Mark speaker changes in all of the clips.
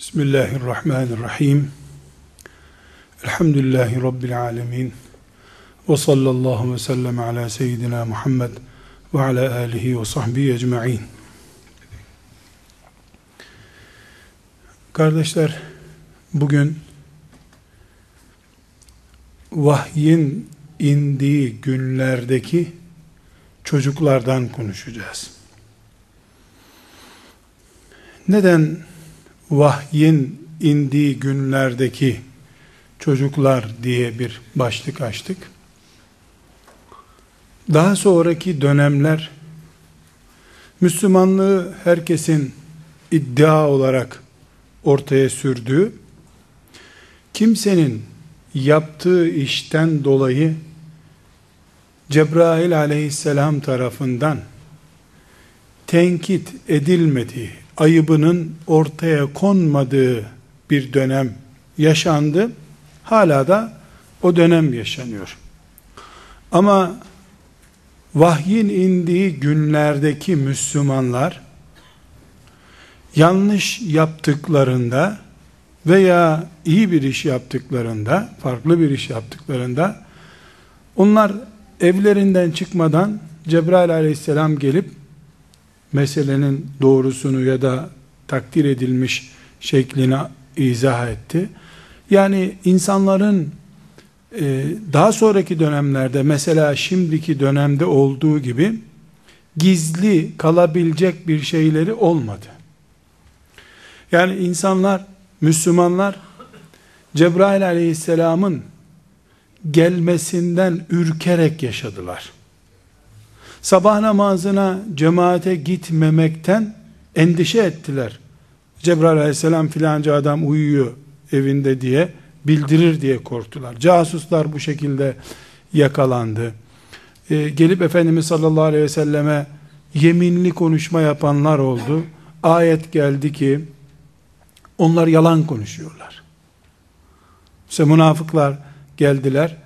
Speaker 1: Bismillahirrahmanirrahim. Elhamdülillahi Rabbil alemin. Ve sallallahu ve sellem ala seyyidina Muhammed ve ala alihi ve sahbihi ecma'in. Kardeşler, bugün vahyin indiği günlerdeki çocuklardan konuşacağız. Neden vahyin indiği günlerdeki çocuklar diye bir başlık açtık. Daha sonraki dönemler Müslümanlığı herkesin iddia olarak ortaya sürdüğü kimsenin yaptığı işten dolayı Cebrail aleyhisselam tarafından tenkit edilmediği, ayıbının ortaya konmadığı bir dönem yaşandı. Hala da o dönem yaşanıyor. Ama vahyin indiği günlerdeki Müslümanlar yanlış yaptıklarında veya iyi bir iş yaptıklarında, farklı bir iş yaptıklarında onlar evlerinden çıkmadan Cebrail aleyhisselam gelip meselenin doğrusunu ya da takdir edilmiş şeklini izah etti. Yani insanların e, daha sonraki dönemlerde mesela şimdiki dönemde olduğu gibi gizli kalabilecek bir şeyleri olmadı. Yani insanlar, Müslümanlar Cebrail aleyhisselamın gelmesinden ürkerek yaşadılar sabah namazına cemaate gitmemekten endişe ettiler. Cebrail aleyhisselam filanca adam uyuyor evinde diye bildirir diye korktular. Casuslar bu şekilde yakalandı. Ee, gelip Efendimiz sallallahu aleyhi ve selleme yeminli konuşma yapanlar oldu. Ayet geldi ki onlar yalan konuşuyorlar. İşte münafıklar geldiler.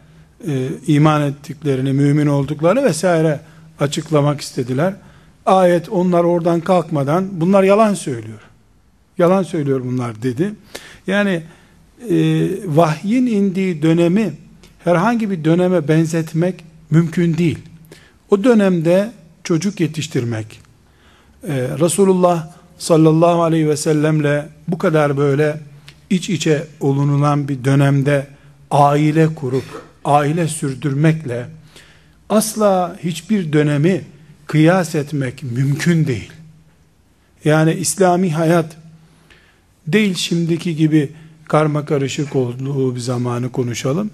Speaker 1: E, iman ettiklerini, mümin olduklarını vesaire açıklamak istediler. Ayet onlar oradan kalkmadan bunlar yalan söylüyor. Yalan söylüyor bunlar dedi. Yani e, vahyin indiği dönemi herhangi bir döneme benzetmek mümkün değil. O dönemde çocuk yetiştirmek, e, Resulullah sallallahu aleyhi ve sellemle bu kadar böyle iç içe olunulan bir dönemde aile kurup, aile sürdürmekle, asla hiçbir dönemi kıyas etmek mümkün değil. Yani İslami hayat değil şimdiki gibi karma karışık olduğu bir zamanı konuşalım.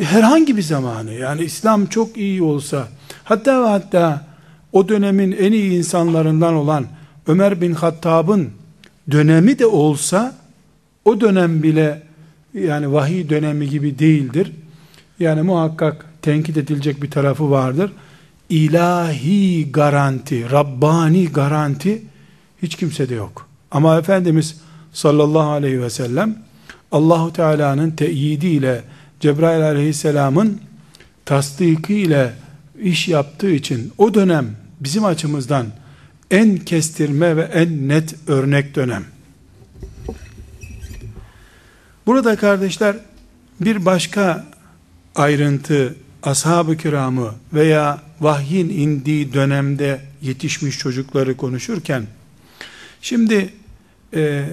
Speaker 1: Herhangi bir zamanı yani İslam çok iyi olsa hatta ve hatta o dönemin en iyi insanlarından olan Ömer bin Hattab'ın dönemi de olsa o dönem bile yani vahiy dönemi gibi değildir. Yani muhakkak tenkit edilecek bir tarafı vardır. İlahi garanti, Rabbani garanti hiç kimsede yok. Ama Efendimiz sallallahu aleyhi ve sellem Allahu Teala'nın teyidiyle Cebrail aleyhisselamın tasdiki ile iş yaptığı için o dönem bizim açımızdan en kestirme ve en net örnek dönem. Burada kardeşler bir başka ayrıntı ashab-ı kiramı veya vahyin indiği dönemde yetişmiş çocukları konuşurken şimdi e,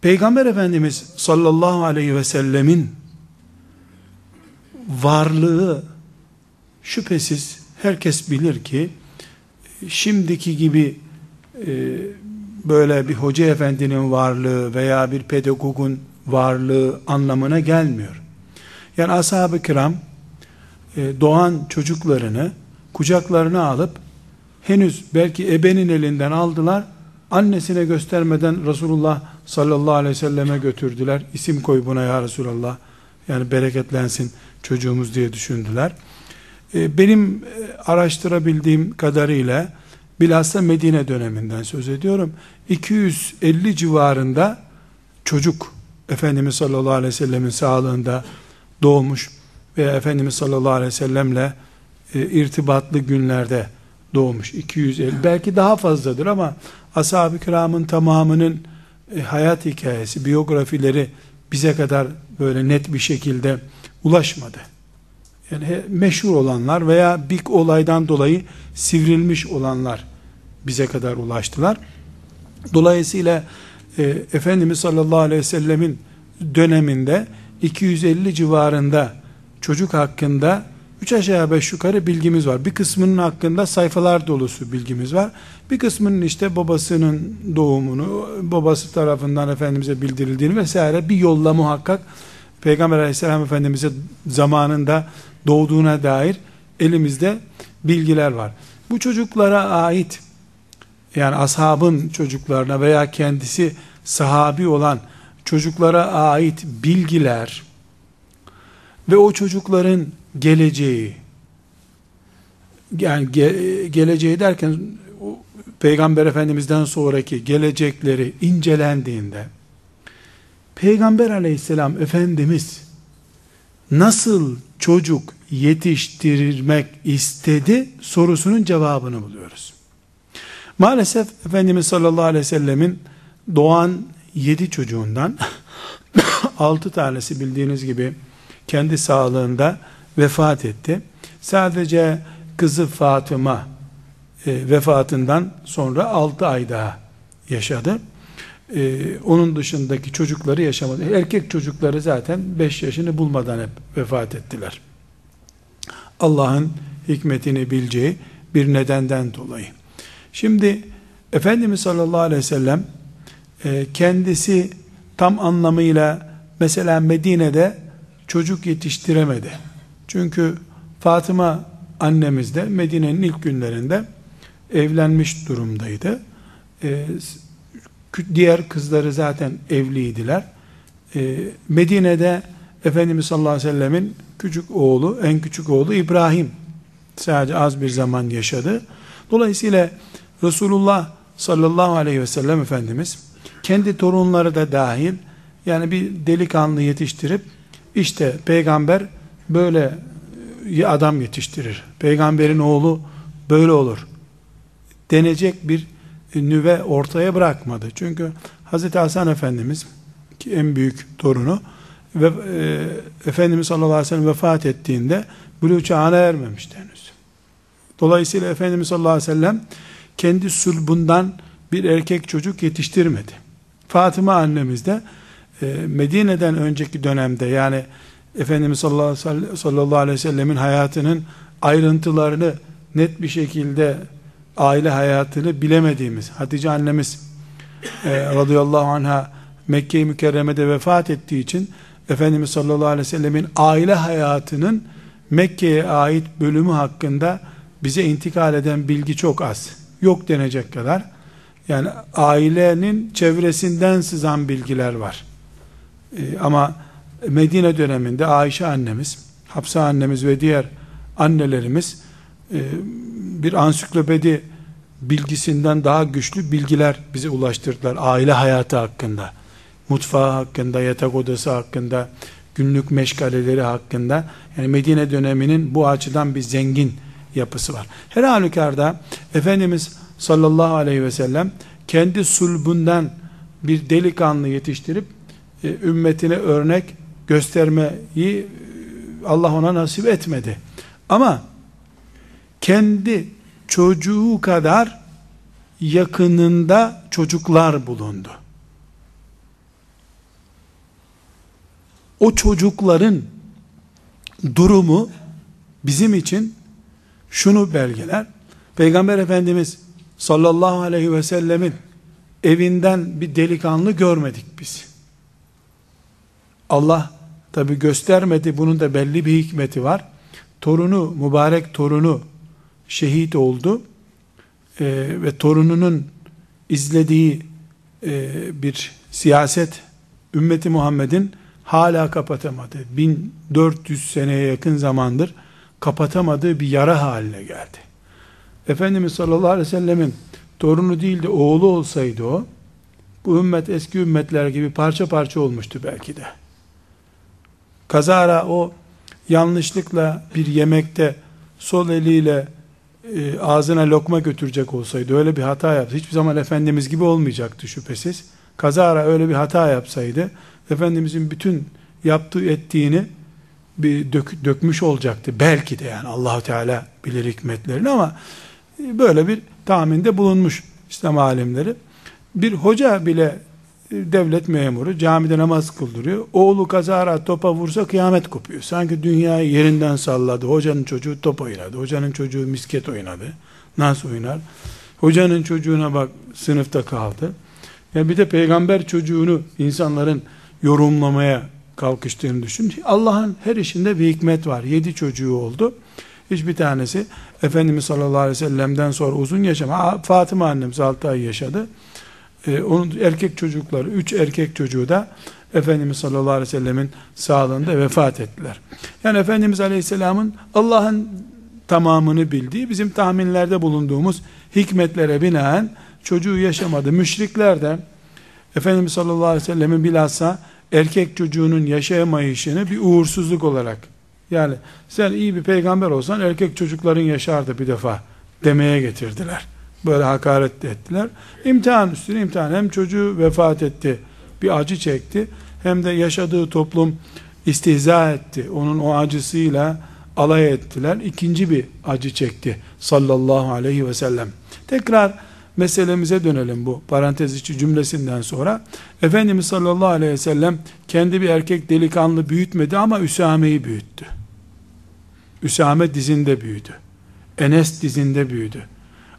Speaker 1: Peygamber Efendimiz sallallahu aleyhi ve sellemin varlığı şüphesiz herkes bilir ki şimdiki gibi e, böyle bir hoca efendinin varlığı veya bir pedagogun varlığı anlamına gelmiyor. Yani ashab-ı kiram doğan çocuklarını kucaklarına alıp henüz belki ebenin elinden aldılar annesine göstermeden Resulullah sallallahu aleyhi ve selleme götürdüler. İsim koy buna ya Resulallah. Yani bereketlensin çocuğumuz diye düşündüler. E, benim e, araştırabildiğim kadarıyla bilhassa Medine döneminden söz ediyorum. 250 civarında çocuk Efendimiz sallallahu aleyhi ve sellemin sağlığında doğmuş veya Efendimiz sallallahu aleyhi ve sellemle e, irtibatlı günlerde doğmuş 250 belki daha fazladır ama ashab-ı kiramın tamamının e, hayat hikayesi, biyografileri bize kadar böyle net bir şekilde ulaşmadı. Yani meşhur olanlar veya bir olaydan dolayı sivrilmiş olanlar bize kadar ulaştılar. Dolayısıyla e, Efendimiz sallallahu aleyhi ve sellemin döneminde 250 civarında çocuk hakkında 3 aşağı 5 yukarı bilgimiz var. Bir kısmının hakkında sayfalar dolusu bilgimiz var. Bir kısmının işte babasının doğumunu, babası tarafından Efendimiz'e bildirildiğini vesaire bir yolla muhakkak Peygamber aleyhisselam Efendimiz'e zamanında doğduğuna dair elimizde bilgiler var. Bu çocuklara ait yani ashabın çocuklarına veya kendisi sahabi olan çocuklara ait bilgiler ve o çocukların geleceği yani ge, geleceği derken Peygamber Efendimiz'den sonraki gelecekleri incelendiğinde Peygamber Aleyhisselam Efendimiz nasıl çocuk yetiştirmek istedi sorusunun cevabını buluyoruz. Maalesef Efendimiz sallallahu aleyhi ve sellemin doğan yedi çocuğundan altı tanesi bildiğiniz gibi kendi sağlığında vefat etti. Sadece kızı Fatıma e, vefatından sonra altı ay daha yaşadı. E, onun dışındaki çocukları yaşamadı. Erkek çocukları zaten beş yaşını bulmadan hep vefat ettiler. Allah'ın hikmetini bileceği bir nedenden dolayı. Şimdi Efendimiz sallallahu aleyhi ve sellem e, kendisi tam anlamıyla mesela Medine'de çocuk yetiştiremedi. Çünkü Fatıma annemiz de Medine'nin ilk günlerinde evlenmiş durumdaydı. E, diğer kızları zaten evliydiler. E, Medine'de Efendimiz sallallahu aleyhi ve sellemin küçük oğlu, en küçük oğlu İbrahim sadece az bir zaman yaşadı. Dolayısıyla Resulullah sallallahu aleyhi ve sellem Efendimiz kendi torunları da dahil yani bir delikanlı yetiştirip işte peygamber böyle adam yetiştirir. Peygamberin oğlu böyle olur. Denecek bir nüve ortaya bırakmadı. Çünkü Hz. Hasan Efendimiz ki en büyük torunu ve e, Efendimiz sallallahu aleyhi ve sellem vefat ettiğinde buluğ çağına ermemişti henüz. Dolayısıyla Efendimiz sallallahu aleyhi ve sellem kendi sulbundan bir erkek çocuk yetiştirmedi. Fatıma annemiz de e, Medine'den önceki dönemde yani Efendimiz sallallahu aleyhi ve sellemin hayatının ayrıntılarını net bir şekilde aile hayatını bilemediğimiz Hatice annemiz e, radıyallahu anha Mekke-i Mükerreme'de vefat ettiği için Efendimiz sallallahu aleyhi ve sellemin aile hayatının Mekke'ye ait bölümü hakkında bize intikal eden bilgi çok az. Yok denecek kadar. Yani ailenin çevresinden sızan bilgiler var. Ee, ama Medine döneminde Ayşe annemiz, Hapsa annemiz ve diğer annelerimiz e, bir ansiklopedi bilgisinden daha güçlü bilgiler bize ulaştırdılar aile hayatı hakkında mutfağı hakkında, yatak odası hakkında, günlük meşgaleleri hakkında, yani Medine döneminin bu açıdan bir zengin yapısı var. Her halükarda Efendimiz sallallahu aleyhi ve sellem kendi sulbundan bir delikanlı yetiştirip e, ümmetine örnek göstermeyi e, Allah ona nasip etmedi. Ama kendi çocuğu kadar yakınında çocuklar bulundu. o çocukların durumu bizim için şunu belgeler. Peygamber Efendimiz sallallahu aleyhi ve sellemin evinden bir delikanlı görmedik biz. Allah tabi göstermedi bunun da belli bir hikmeti var. Torunu, mübarek torunu şehit oldu ee, ve torununun izlediği e, bir siyaset ümmeti Muhammed'in hala kapatamadı. 1400 seneye yakın zamandır kapatamadığı bir yara haline geldi. Efendimiz sallallahu aleyhi ve sellemin torunu değil de oğlu olsaydı o, bu ümmet eski ümmetler gibi parça parça olmuştu belki de. Kazara o yanlışlıkla bir yemekte sol eliyle e, ağzına lokma götürecek olsaydı öyle bir hata yaptı. Hiçbir zaman Efendimiz gibi olmayacaktı şüphesiz. kazara öyle bir hata yapsaydı Efendimizin bütün yaptığı ettiğini bir dök, dökmüş olacaktı. Belki de yani Allahu Teala bilir hikmetlerini ama böyle bir tahminde bulunmuş İslam alimleri. Bir hoca bile devlet memuru camide namaz kıldırıyor. Oğlu kazara topa vursa kıyamet kopuyor. Sanki dünyayı yerinden salladı. Hocanın çocuğu top oynadı. Hocanın çocuğu misket oynadı. Nasıl oynar? Hocanın çocuğuna bak sınıfta kaldı. Ya bir de peygamber çocuğunu insanların yorumlamaya kalkıştığını düşün. Allah'ın her işinde bir hikmet var. Yedi çocuğu oldu. Hiçbir tanesi Efendimiz sallallahu aleyhi ve sellem'den sonra uzun yaşam. Fatıma annemiz 6 ay yaşadı. Ee, onun erkek çocukları, üç erkek çocuğu da Efendimiz sallallahu aleyhi ve sellemin sağlığında vefat ettiler. Yani Efendimiz aleyhisselamın Allah'ın tamamını bildiği, bizim tahminlerde bulunduğumuz hikmetlere binaen çocuğu yaşamadı. Müşrikler de Efendimiz sallallahu aleyhi ve sellemin bilhassa erkek çocuğunun yaşayamayışını bir uğursuzluk olarak yani sen iyi bir peygamber olsan erkek çocukların yaşardı bir defa demeye getirdiler. Böyle hakaret ettiler. İmtihan üstüne imtihan. Hem çocuğu vefat etti, bir acı çekti. Hem de yaşadığı toplum istihza etti. Onun o acısıyla alay ettiler. İkinci bir acı çekti sallallahu aleyhi ve sellem. Tekrar meselemize dönelim bu parantez içi cümlesinden sonra. Efendimiz sallallahu aleyhi ve sellem kendi bir erkek delikanlı büyütmedi ama Üsame'yi büyüttü. Üsame dizinde büyüdü. Enes dizinde büyüdü.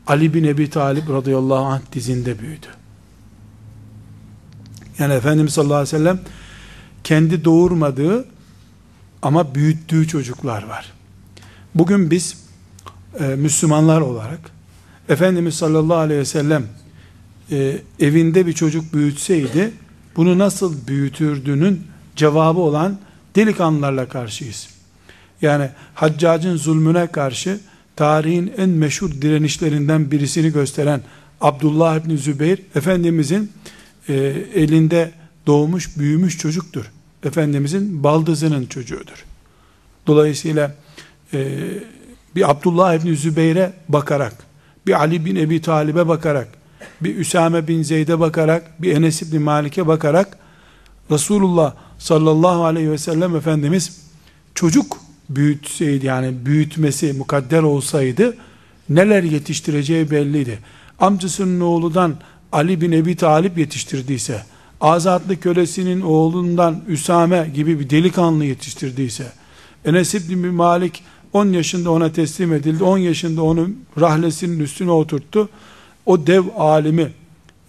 Speaker 1: Ali bin Ebi Talib radıyallahu anh dizinde büyüdü. Yani Efendimiz sallallahu aleyhi ve sellem kendi doğurmadığı ama büyüttüğü çocuklar var. Bugün biz e, Müslümanlar olarak Efendimiz sallallahu aleyhi ve sellem e, evinde bir çocuk büyütseydi bunu nasıl büyütürdüğünün cevabı olan delikanlılarla karşıyız. Yani haccacın zulmüne karşı tarihin en meşhur direnişlerinden birisini gösteren Abdullah İbni Zübeyir Efendimizin e, elinde doğmuş büyümüş çocuktur. Efendimizin baldızının çocuğudur. Dolayısıyla e, bir Abdullah İbni Zübeyir'e bakarak, bir Ali bin Ebi Talib'e bakarak, bir Üsame bin Zeyd'e bakarak, bir Enes İbni Malik'e bakarak Resulullah sallallahu aleyhi ve sellem Efendimiz çocuk büyütseydi yani büyütmesi mukadder olsaydı neler yetiştireceği belliydi. Amcasının oğludan Ali bin Ebi Talip yetiştirdiyse, azatlı kölesinin oğlundan Üsame gibi bir delikanlı yetiştirdiyse, Enes İbni Malik 10 yaşında ona teslim edildi, 10 yaşında onu rahlesinin üstüne oturttu, o dev alimi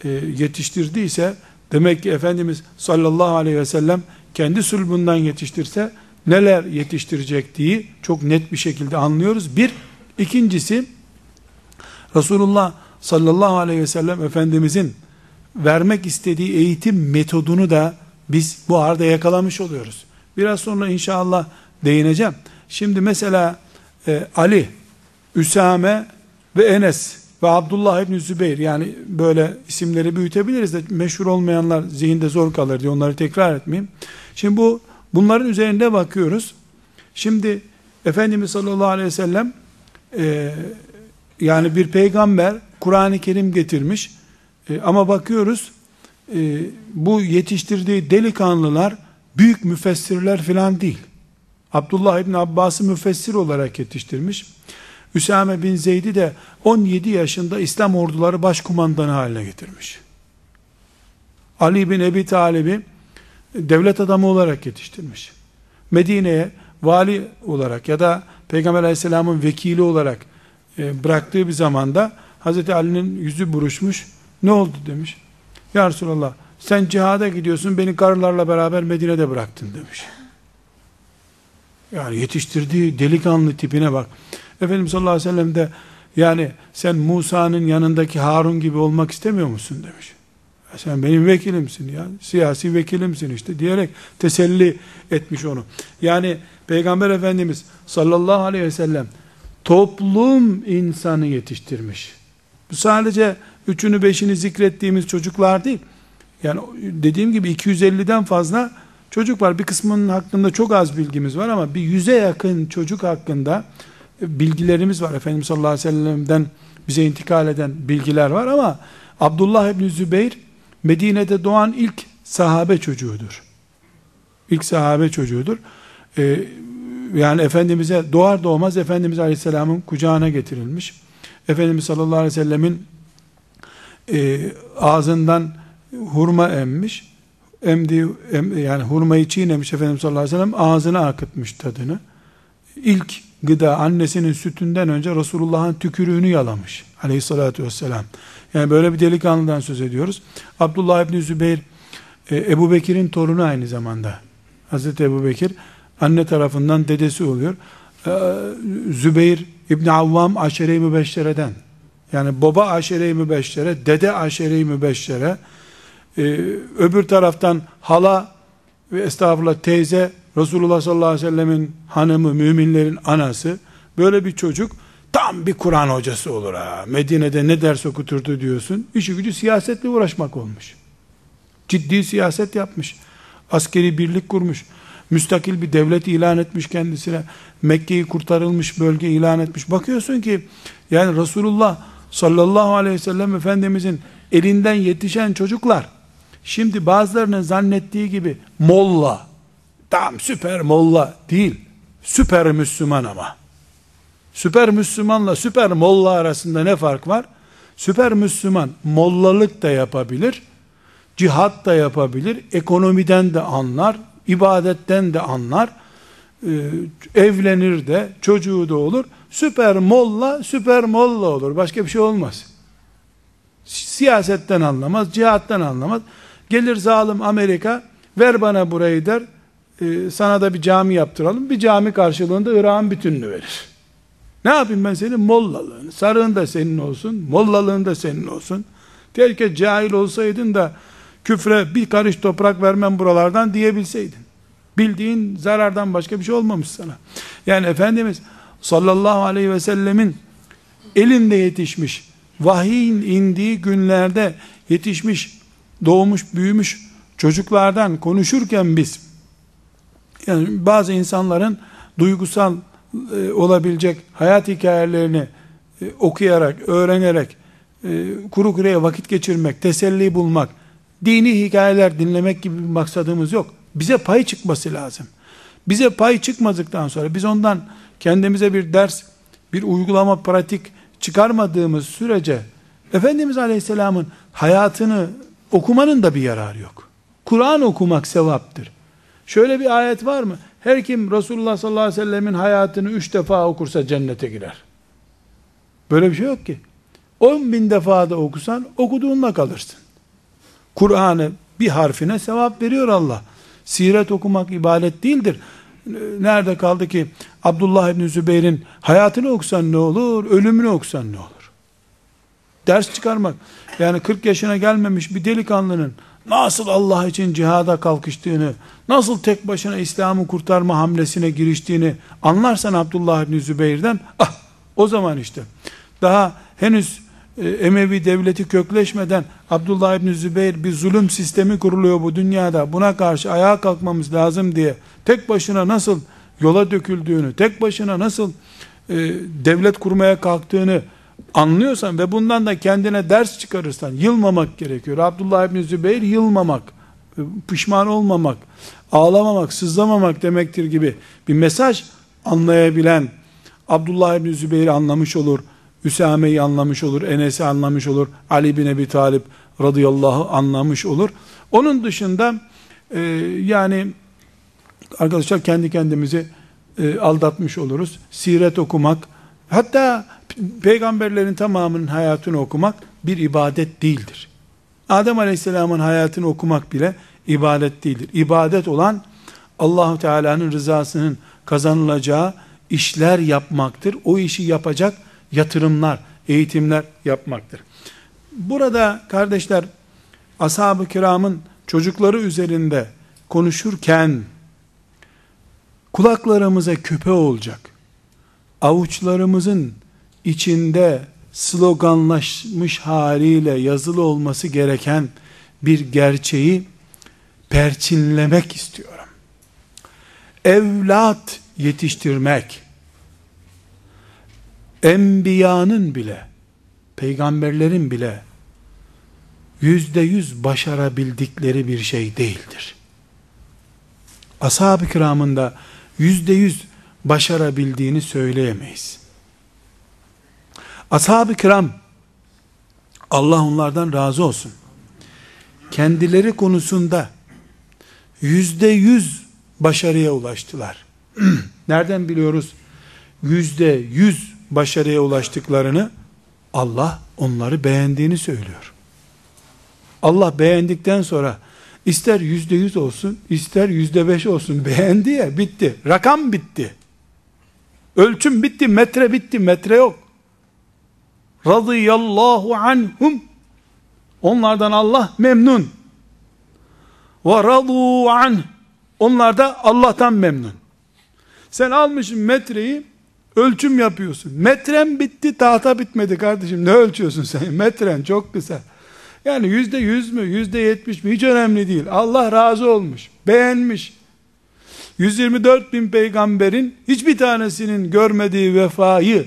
Speaker 1: e, yetiştirdiyse, demek ki Efendimiz sallallahu aleyhi ve sellem kendi sulbundan yetiştirse, neler yetiştirecek diye çok net bir şekilde anlıyoruz. Bir, ikincisi Resulullah sallallahu aleyhi ve sellem Efendimizin vermek istediği eğitim metodunu da biz bu arada yakalamış oluyoruz. Biraz sonra inşallah değineceğim. Şimdi mesela e, Ali, Üsame ve Enes ve Abdullah İbni Zübeyir yani böyle isimleri büyütebiliriz de meşhur olmayanlar zihinde zor kalır diye onları tekrar etmeyeyim. Şimdi bu Bunların üzerinde bakıyoruz. Şimdi Efendimiz sallallahu aleyhi ve sellem e, yani bir peygamber Kur'an-ı Kerim getirmiş e, ama bakıyoruz e, bu yetiştirdiği delikanlılar büyük müfessirler filan değil. Abdullah İbni Abbas'ı müfessir olarak yetiştirmiş. Üsame bin Zeyd'i de 17 yaşında İslam orduları başkumandanı haline getirmiş. Ali bin Ebi Talib'i devlet adamı olarak yetiştirmiş. Medine'ye vali olarak ya da Peygamber aleyhisselamın vekili olarak e, bıraktığı bir zamanda Hazreti Ali'nin yüzü buruşmuş. Ne oldu demiş. Ya Resulallah sen cihada gidiyorsun beni karılarla beraber Medine'de bıraktın demiş. Yani yetiştirdiği delikanlı tipine bak. Efendimiz sallallahu aleyhi ve sellem de yani sen Musa'nın yanındaki Harun gibi olmak istemiyor musun demiş sen benim vekilimsin ya siyasi vekilimsin işte diyerek teselli etmiş onu. Yani Peygamber Efendimiz sallallahu aleyhi ve sellem toplum insanı yetiştirmiş. Bu sadece üçünü beşini zikrettiğimiz çocuklar değil. Yani dediğim gibi 250'den fazla çocuk var. Bir kısmının hakkında çok az bilgimiz var ama bir yüze yakın çocuk hakkında bilgilerimiz var. Efendimiz sallallahu aleyhi ve sellem'den bize intikal eden bilgiler var ama Abdullah İbni Zübeyir Medine'de doğan ilk sahabe çocuğudur. İlk sahabe çocuğudur. Ee, yani Efendimiz'e doğar doğmaz Efendimiz Aleyhisselam'ın kucağına getirilmiş. Efendimiz sallallahu aleyhi ve sellemin e, ağzından hurma emmiş. Emdi, em, yani hurmayı çiğnemiş Efendimiz sallallahu aleyhi ve sellem ağzına akıtmış tadını. İlk gıda annesinin sütünden önce Resulullah'ın tükürüğünü yalamış aleyhissalatü vesselam. Yani böyle bir delikanlıdan söz ediyoruz. Abdullah İbni Zübeyir e, Ebu Bekir'in torunu aynı zamanda. Hazreti Ebu Bekir anne tarafından dedesi oluyor. E, Zübeyir İbni Avvam aşere-i mübeşşereden yani baba aşere-i mübeşşere, dede aşere-i mübeşşere, e, öbür taraftan hala ve estağfurullah teyze Resulullah sallallahu aleyhi ve sellemin hanımı, müminlerin anası, böyle bir çocuk tam bir Kur'an hocası olur ha. Medine'de ne ders okuturdu diyorsun. İşi gücü siyasetle uğraşmak olmuş. Ciddi siyaset yapmış. Askeri birlik kurmuş. Müstakil bir devlet ilan etmiş kendisine. Mekke'yi kurtarılmış bölge ilan etmiş. Bakıyorsun ki yani Resulullah sallallahu aleyhi ve sellem Efendimizin elinden yetişen çocuklar şimdi bazılarının zannettiği gibi molla tam süper molla değil süper Müslüman ama süper Müslümanla süper molla arasında ne fark var? Süper Müslüman mollalık da yapabilir cihat da yapabilir ekonomiden de anlar ibadetten de anlar. E, evlenir de çocuğu da olur. Süper molla süper molla olur. Başka bir şey olmaz. Siyasetten anlamaz cihattan anlamaz. Gelir zalim Amerika ver bana burayı der. E, sana da bir cami yaptıralım. Bir cami karşılığında Irak'ın bütününü verir ne yapayım ben senin mollalığını sarığın da senin olsun mollalığın da senin olsun terke cahil olsaydın da küfre bir karış toprak vermem buralardan diyebilseydin. Bildiğin zarardan başka bir şey olmamış sana. Yani Efendimiz sallallahu aleyhi ve sellemin elinde yetişmiş, vahiyin indiği günlerde yetişmiş, doğmuş, büyümüş çocuklardan konuşurken biz, yani bazı insanların duygusal e, olabilecek hayat hikayelerini e, okuyarak, öğrenerek, e, kuru kuruya vakit geçirmek, teselli bulmak, dini hikayeler dinlemek gibi bir maksadımız yok. Bize pay çıkması lazım. Bize pay çıkmadıktan sonra biz ondan kendimize bir ders, bir uygulama, pratik çıkarmadığımız sürece Efendimiz Aleyhisselam'ın hayatını okumanın da bir yararı yok. Kur'an okumak sevaptır. Şöyle bir ayet var mı? Her kim Resulullah sallallahu aleyhi ve sellemin hayatını üç defa okursa cennete girer. Böyle bir şey yok ki. On bin defa da okusan okuduğunla kalırsın. Kur'an'ı bir harfine sevap veriyor Allah. Siret okumak ibadet değildir. Nerede kaldı ki Abdullah İbni Zübeyir'in hayatını okusan ne olur, ölümünü okusan ne olur? Ders çıkarmak. Yani 40 yaşına gelmemiş bir delikanlının nasıl Allah için cihada kalkıştığını, nasıl tek başına İslam'ı kurtarma hamlesine giriştiğini anlarsan Abdullah İbni Zübeyir'den, ah o zaman işte. Daha henüz e, Emevi devleti kökleşmeden Abdullah İbni Zübeyir bir zulüm sistemi kuruluyor bu dünyada. Buna karşı ayağa kalkmamız lazım diye tek başına nasıl yola döküldüğünü tek başına nasıl e, devlet kurmaya kalktığını anlıyorsan ve bundan da kendine ders çıkarırsan yılmamak gerekiyor. Abdullah İbni Zübeyir yılmamak, pişman olmamak, ağlamamak, sızlamamak demektir gibi bir mesaj anlayabilen Abdullah İbni Zübeyir anlamış olur Üsame'yi anlamış olur, Enes'i anlamış olur, Ali bin Ebi Talip radıyallahu anlamış olur. Onun dışında e, yani arkadaşlar kendi kendimizi e, aldatmış oluruz. Siret okumak, hatta peygamberlerin tamamının hayatını okumak bir ibadet değildir. Adem Aleyhisselam'ın hayatını okumak bile ibadet değildir. İbadet olan Allahu Teala'nın rızasının kazanılacağı işler yapmaktır. O işi yapacak yatırımlar, eğitimler yapmaktır. Burada kardeşler ashab-ı kiramın çocukları üzerinde konuşurken kulaklarımıza küpe olacak. Avuçlarımızın içinde sloganlaşmış haliyle yazılı olması gereken bir gerçeği perçinlemek istiyorum. Evlat yetiştirmek, enbiyanın bile, peygamberlerin bile yüzde yüz başarabildikleri bir şey değildir. Ashab-ı kiramın yüzde yüz başarabildiğini söyleyemeyiz. Ashab-ı kiram Allah onlardan razı olsun. Kendileri konusunda yüzde yüz başarıya ulaştılar. Nereden biliyoruz? Yüzde yüz başarıya ulaştıklarını Allah onları beğendiğini söylüyor. Allah beğendikten sonra ister yüzde yüz olsun, ister yüzde beş olsun beğendi ya bitti. Rakam bitti. Ölçüm bitti, metre bitti, metre yok. Radıyallahu anhum. Onlardan Allah memnun. Ve radu anh. Onlar da Allah'tan memnun. Sen almışsın metreyi, ölçüm yapıyorsun. Metren bitti, tahta bitmedi kardeşim. Ne ölçüyorsun sen? Metren çok kısa. Yani yüzde yüz mü, yüzde yetmiş mi hiç önemli değil. Allah razı olmuş, beğenmiş. 124 bin peygamberin hiçbir tanesinin görmediği vefayı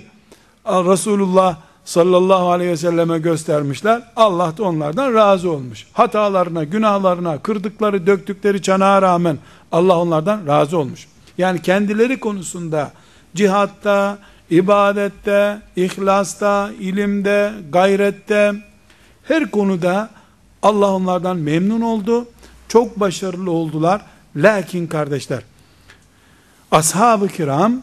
Speaker 1: Resulullah sallallahu aleyhi ve selleme göstermişler. Allah da onlardan razı olmuş. Hatalarına, günahlarına, kırdıkları, döktükleri çanağa rağmen Allah onlardan razı olmuş. Yani kendileri konusunda cihatta, ibadette, ihlasta, ilimde, gayrette, her konuda Allah onlardan memnun oldu. Çok başarılı oldular. Lakin kardeşler, ashab-ı kiram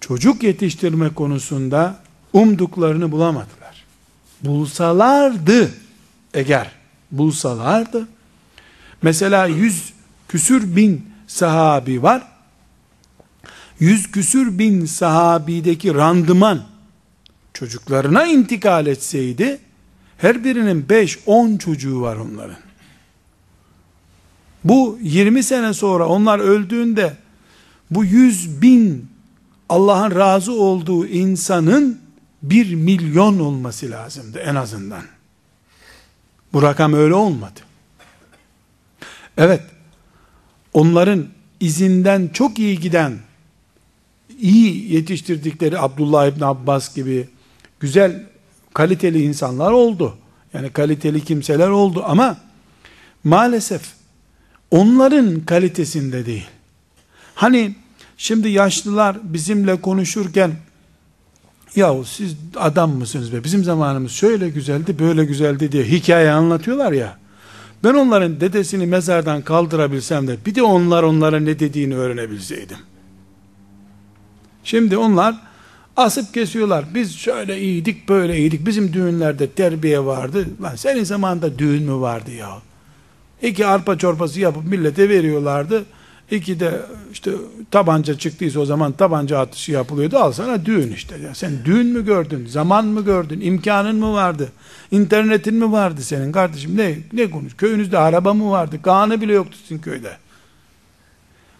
Speaker 1: çocuk yetiştirme konusunda umduklarını bulamadılar. Bulsalardı eğer bulsalardı mesela yüz küsür bin sahabi var yüz küsür bin sahabideki randıman çocuklarına intikal etseydi her birinin 5-10 çocuğu var onların. Bu 20 sene sonra onlar öldüğünde bu 100 bin Allah'ın razı olduğu insanın 1 milyon olması lazımdı en azından. Bu rakam öyle olmadı. Evet, onların izinden çok iyi giden, iyi yetiştirdikleri Abdullah İbni Abbas gibi güzel kaliteli insanlar oldu. Yani kaliteli kimseler oldu ama maalesef onların kalitesinde değil. Hani şimdi yaşlılar bizimle konuşurken yahu siz adam mısınız be bizim zamanımız şöyle güzeldi böyle güzeldi diye hikaye anlatıyorlar ya ben onların dedesini mezardan kaldırabilsem de bir de onlar onlara ne dediğini öğrenebilseydim. Şimdi onlar Asıp kesiyorlar. Biz şöyle iyiydik, böyle iyiydik. Bizim düğünlerde terbiye vardı. Lan senin zamanında düğün mü vardı ya? İki arpa çorbası yapıp millete veriyorlardı. İki de işte tabanca çıktıysa o zaman tabanca atışı yapılıyordu. Al sana düğün işte. Ya sen düğün mü gördün? Zaman mı gördün? imkanın mı vardı? İnternetin mi vardı senin kardeşim? Ne ne konuş? Köyünüzde araba mı vardı? Kanı bile yoktu sizin köyde.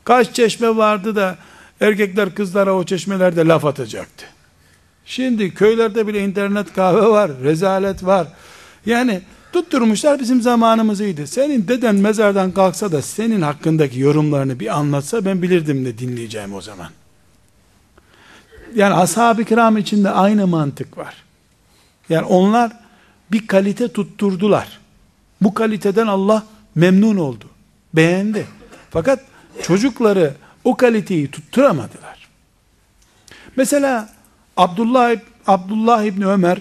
Speaker 1: Kaç çeşme vardı da Erkekler kızlara o çeşmelerde laf atacaktı. Şimdi köylerde bile internet kahve var, rezalet var. Yani tutturmuşlar bizim zamanımızıydı. Senin deden mezardan kalksa da senin hakkındaki yorumlarını bir anlatsa ben bilirdim de dinleyeceğim o zaman. Yani ashab-ı kiram içinde aynı mantık var. Yani onlar bir kalite tutturdular. Bu kaliteden Allah memnun oldu. Beğendi. Fakat çocukları o kaliteyi tutturamadılar. Mesela Abdullah, Abdullah İbni Ömer,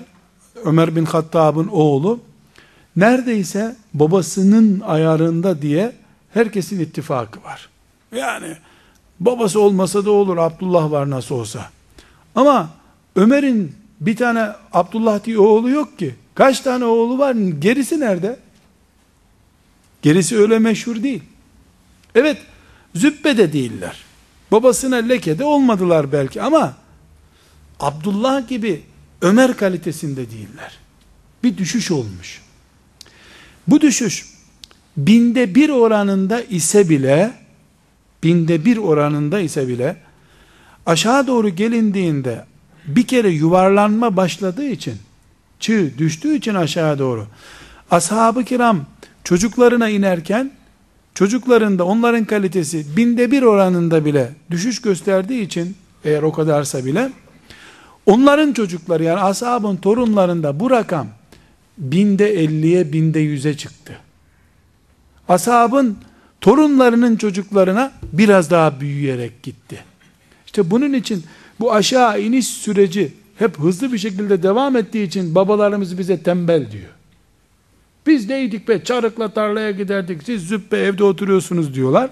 Speaker 1: Ömer bin Hattab'ın oğlu, neredeyse babasının ayarında diye herkesin ittifakı var. Yani babası olmasa da olur Abdullah var nasıl olsa. Ama Ömer'in bir tane Abdullah diye oğlu yok ki. Kaç tane oğlu var? Gerisi nerede? Gerisi öyle meşhur değil. Evet, Züppe de değiller. Babasına leke de olmadılar belki ama Abdullah gibi Ömer kalitesinde değiller. Bir düşüş olmuş. Bu düşüş binde bir oranında ise bile binde bir oranında ise bile aşağı doğru gelindiğinde bir kere yuvarlanma başladığı için çığ düştüğü için aşağı doğru ashab-ı kiram çocuklarına inerken çocuklarında onların kalitesi binde bir oranında bile düşüş gösterdiği için eğer o kadarsa bile onların çocukları yani ashabın torunlarında bu rakam binde elliye binde yüze çıktı. Ashabın torunlarının çocuklarına biraz daha büyüyerek gitti. İşte bunun için bu aşağı iniş süreci hep hızlı bir şekilde devam ettiği için babalarımız bize tembel diyor. Biz neydik be çarıkla tarlaya giderdik siz züppe evde oturuyorsunuz diyorlar.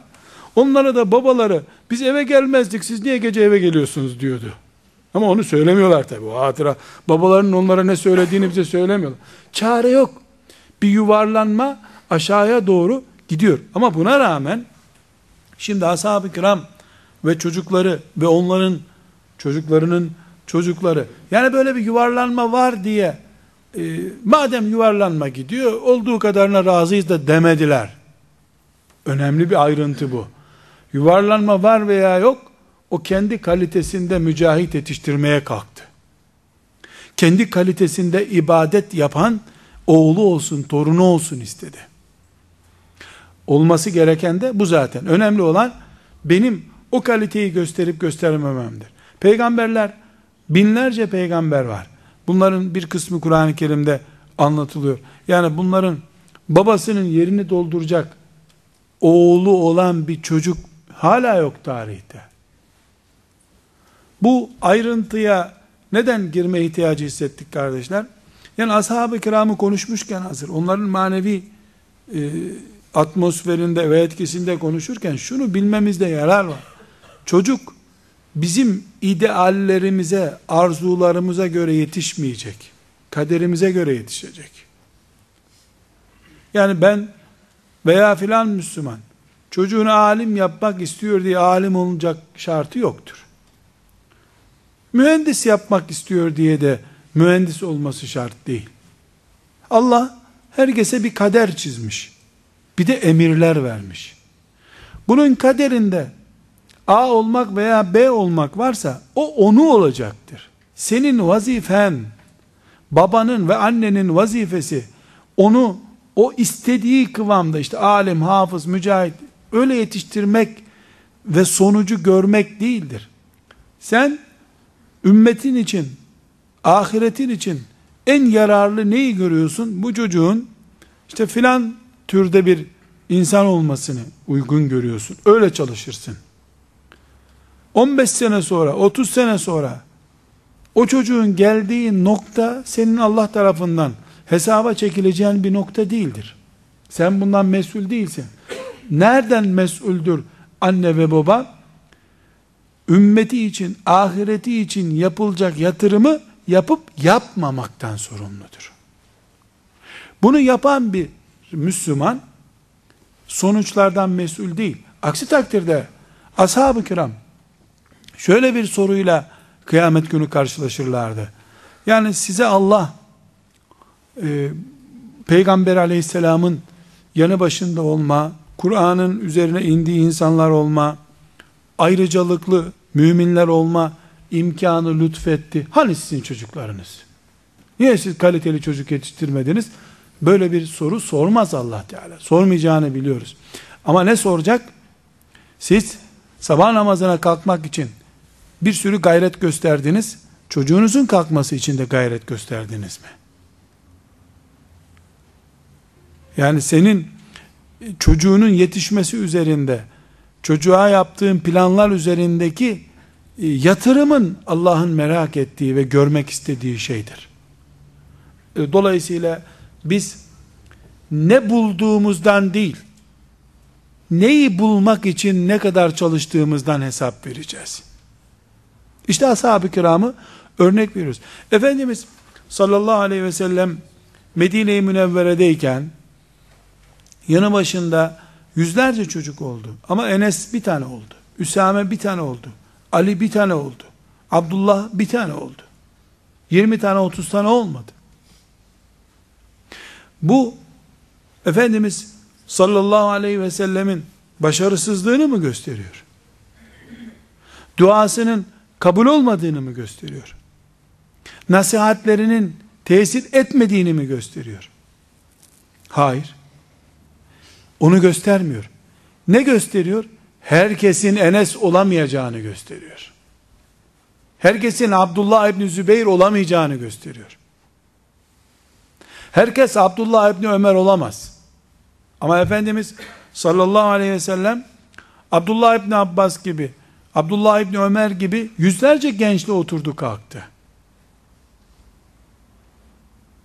Speaker 1: Onlara da babaları biz eve gelmezdik siz niye gece eve geliyorsunuz diyordu. Ama onu söylemiyorlar tabi. O hatıra babaların onlara ne söylediğini bize söylemiyorlar. Çare yok. Bir yuvarlanma aşağıya doğru gidiyor. Ama buna rağmen şimdi ashab-ı kiram ve çocukları ve onların çocuklarının çocukları yani böyle bir yuvarlanma var diye e, madem yuvarlanma gidiyor olduğu kadarına razıyız da demediler. Önemli bir ayrıntı bu. Yuvarlanma var veya yok o kendi kalitesinde mücahit yetiştirmeye kalktı. Kendi kalitesinde ibadet yapan oğlu olsun, torunu olsun istedi. Olması gereken de bu zaten. Önemli olan benim o kaliteyi gösterip göstermememdir. Peygamberler, binlerce peygamber var. Bunların bir kısmı Kur'an-ı Kerim'de anlatılıyor. Yani bunların babasının yerini dolduracak oğlu olan bir çocuk hala yok tarihte. Bu ayrıntıya neden girme ihtiyacı hissettik kardeşler? Yani ashab-ı kiramı konuşmuşken hazır, onların manevi e, atmosferinde ve etkisinde konuşurken şunu bilmemizde yarar var. Çocuk bizim ideallerimize, arzularımıza göre yetişmeyecek. Kaderimize göre yetişecek. Yani ben veya filan Müslüman çocuğunu alim yapmak istiyor diye alim olacak şartı yoktur. Mühendis yapmak istiyor diye de mühendis olması şart değil. Allah herkese bir kader çizmiş. Bir de emirler vermiş. Bunun kaderinde A olmak veya B olmak varsa o onu olacaktır. Senin vazifen, babanın ve annenin vazifesi onu o istediği kıvamda işte alim, hafız, mücahit öyle yetiştirmek ve sonucu görmek değildir. Sen ümmetin için, ahiretin için en yararlı neyi görüyorsun? Bu çocuğun işte filan türde bir insan olmasını uygun görüyorsun. Öyle çalışırsın. 15 sene sonra, 30 sene sonra o çocuğun geldiği nokta senin Allah tarafından hesaba çekileceğin bir nokta değildir. Sen bundan mesul değilsin. Nereden mesuldür anne ve baba? Ümmeti için, ahireti için yapılacak yatırımı yapıp yapmamaktan sorumludur. Bunu yapan bir Müslüman sonuçlardan mesul değil. Aksi takdirde ashab-ı kiram şöyle bir soruyla kıyamet günü karşılaşırlardı. Yani size Allah e, Peygamber aleyhisselamın yanı başında olma, Kur'an'ın üzerine indiği insanlar olma, ayrıcalıklı müminler olma imkanı lütfetti. Hani sizin çocuklarınız? Niye siz kaliteli çocuk yetiştirmediniz? Böyle bir soru sormaz Allah Teala. Sormayacağını biliyoruz. Ama ne soracak? Siz sabah namazına kalkmak için bir sürü gayret gösterdiniz. Çocuğunuzun kalkması için de gayret gösterdiniz mi? Yani senin çocuğunun yetişmesi üzerinde, çocuğa yaptığın planlar üzerindeki e, yatırımın Allah'ın merak ettiği ve görmek istediği şeydir. E, dolayısıyla biz ne bulduğumuzdan değil, neyi bulmak için ne kadar çalıştığımızdan hesap vereceğiz. İşte ashab-ı kiramı örnek veriyoruz. Efendimiz sallallahu aleyhi ve sellem Medine-i Münevvere'deyken yanı başında yüzlerce çocuk oldu. Ama Enes bir tane oldu. Üsame bir tane oldu. Ali bir tane oldu. Abdullah bir tane oldu. 20 tane 30 tane olmadı. Bu Efendimiz sallallahu aleyhi ve sellemin başarısızlığını mı gösteriyor? Duasının kabul olmadığını mı gösteriyor? Nasihatlerinin tesir etmediğini mi gösteriyor? Hayır. Onu göstermiyor. Ne gösteriyor? Herkesin Enes olamayacağını gösteriyor. Herkesin Abdullah İbni Zübeyir olamayacağını gösteriyor. Herkes Abdullah İbni Ömer olamaz. Ama Efendimiz sallallahu aleyhi ve sellem Abdullah İbni Abbas gibi, Abdullah İbni Ömer gibi yüzlerce gençle oturdu kalktı.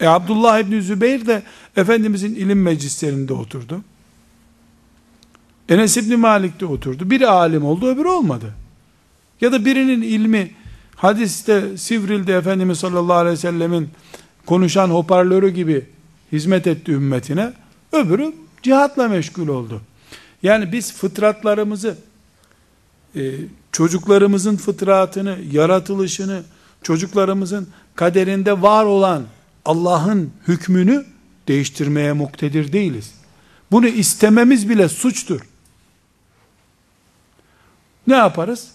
Speaker 1: E Abdullah İbni Zübeyir de Efendimizin ilim meclislerinde oturdu. Enes İbni Malik de oturdu. Biri alim oldu, öbürü olmadı. Ya da birinin ilmi hadiste Sivril'de Efendimiz sallallahu aleyhi ve sellemin konuşan hoparlörü gibi hizmet etti ümmetine. Öbürü cihatla meşgul oldu. Yani biz fıtratlarımızı, e, çocuklarımızın fıtratını, yaratılışını, çocuklarımızın kaderinde var olan Allah'ın hükmünü değiştirmeye muktedir değiliz. Bunu istememiz bile suçtur. Ne yaparız?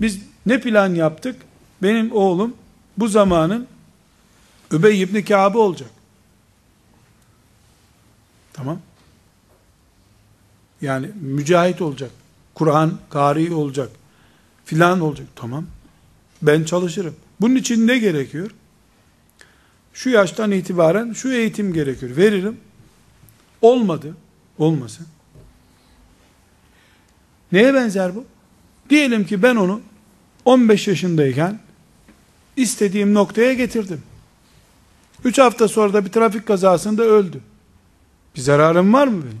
Speaker 1: Biz ne plan yaptık? Benim oğlum bu zamanın Übey ibn Kâb'ı olacak. Tamam. Yani mücahit olacak. Kur'an kari olacak. Filan olacak. Tamam. Ben çalışırım. Bunun için ne gerekiyor? Şu yaştan itibaren şu eğitim gerekiyor. Veririm. Olmadı. Olmasın. Neye benzer bu? Diyelim ki ben onu 15 yaşındayken istediğim noktaya getirdim. 3 hafta sonra da bir trafik kazasında öldü. Bir zararım var mı benim?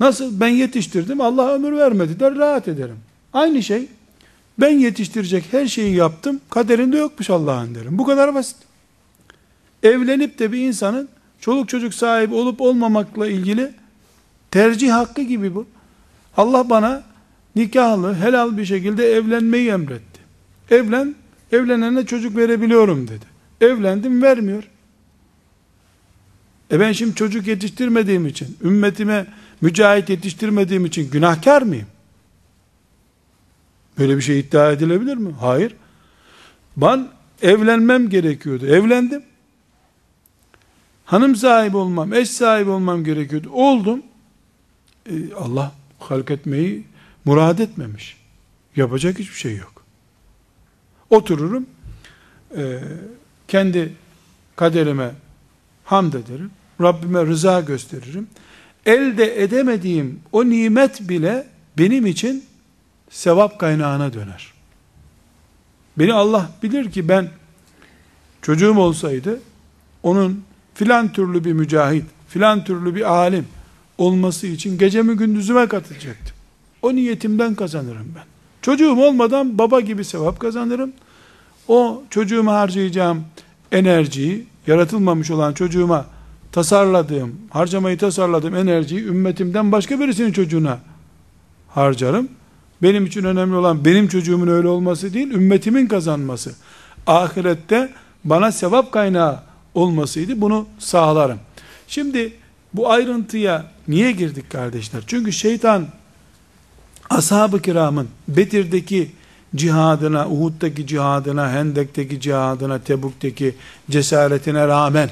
Speaker 1: Nasıl ben yetiştirdim Allah ömür vermedi der rahat ederim. Aynı şey ben yetiştirecek her şeyi yaptım kaderinde yokmuş Allah'ın derim. Bu kadar basit. Evlenip de bir insanın çoluk çocuk sahibi olup olmamakla ilgili tercih hakkı gibi bu. Allah bana nikahlı, helal bir şekilde evlenmeyi emretti. Evlen, evlenene çocuk verebiliyorum dedi. Evlendim vermiyor. E ben şimdi çocuk yetiştirmediğim için, ümmetime mücahit yetiştirmediğim için günahkar mıyım? Böyle bir şey iddia edilebilir mi? Hayır. Ben evlenmem gerekiyordu. Evlendim. Hanım sahibi olmam, eş sahibi olmam gerekiyordu. Oldum. Ee, Allah halk etmeyi murad etmemiş. Yapacak hiçbir şey yok. Otururum. E, kendi kaderime hamd ederim. Rabbime rıza gösteririm. Elde edemediğim o nimet bile benim için sevap kaynağına döner. Beni Allah bilir ki ben çocuğum olsaydı onun filan türlü bir mücahit, filan türlü bir alim olması için gecemi gündüzüme katacaktım. O niyetimden kazanırım ben. Çocuğum olmadan baba gibi sevap kazanırım. O çocuğuma harcayacağım enerjiyi, yaratılmamış olan çocuğuma tasarladığım, harcamayı tasarladığım enerjiyi ümmetimden başka birisinin çocuğuna harcarım. Benim için önemli olan benim çocuğumun öyle olması değil, ümmetimin kazanması. Ahirette bana sevap kaynağı olmasıydı. Bunu sağlarım. Şimdi bu ayrıntıya niye girdik kardeşler? Çünkü şeytan ashab-ı kiramın Bedir'deki cihadına, Uhud'daki cihadına, Hendek'teki cihadına, Tebuk'teki cesaretine rağmen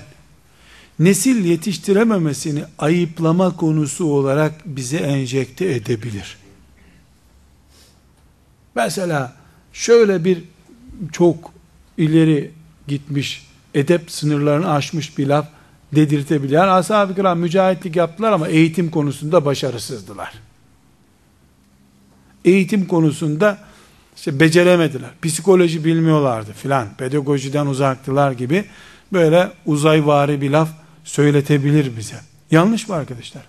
Speaker 1: nesil yetiştirememesini ayıplama konusu olarak bize enjekte edebilir. Mesela şöyle bir çok ileri gitmiş, edep sınırlarını aşmış bir laf dedirtebilir. Yani ashab-ı kiram mücahitlik yaptılar ama eğitim konusunda başarısızdılar. Eğitim konusunda işte beceremediler. Psikoloji bilmiyorlardı filan. Pedagojiden uzaktılar gibi böyle uzayvari bir laf söyletebilir bize. Yanlış mı arkadaşlar?